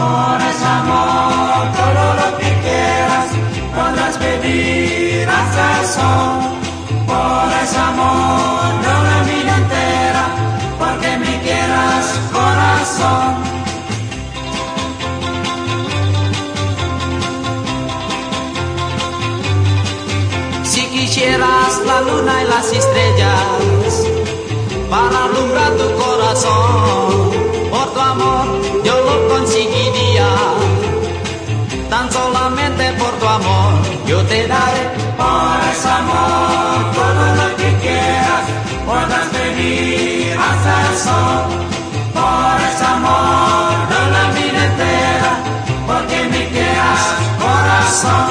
Por ese amor, todo lo que quieras, podrás pedir hasta el. Por ese amor, no la vida entera, porque me quieras, corazón. Si quisieras la luna y las estrellas para alumbrar Tan solamente por tu amor yo te daré por ese amor todo lo que quieras, podrás pedir hasta el sol. Por ese amor no la vida entera, porque me quieras corazón.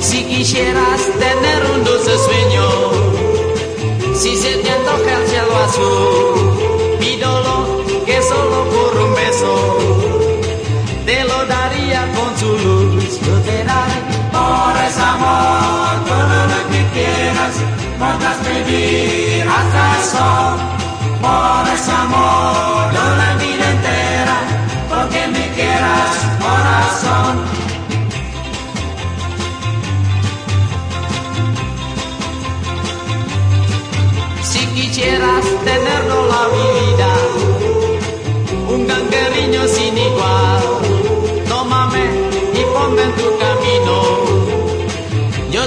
Si quisieras tener un dulce sueño, si se te antoja azul, pídolo que solo por un beso te lo daría con su luz. Yo te daré por ese amor todo lo que quieras, podrás pedir hasta el sol. Por ese amor, no la vida entera, porque me quieras corazón.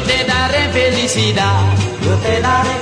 te daré felicidad, yo te daré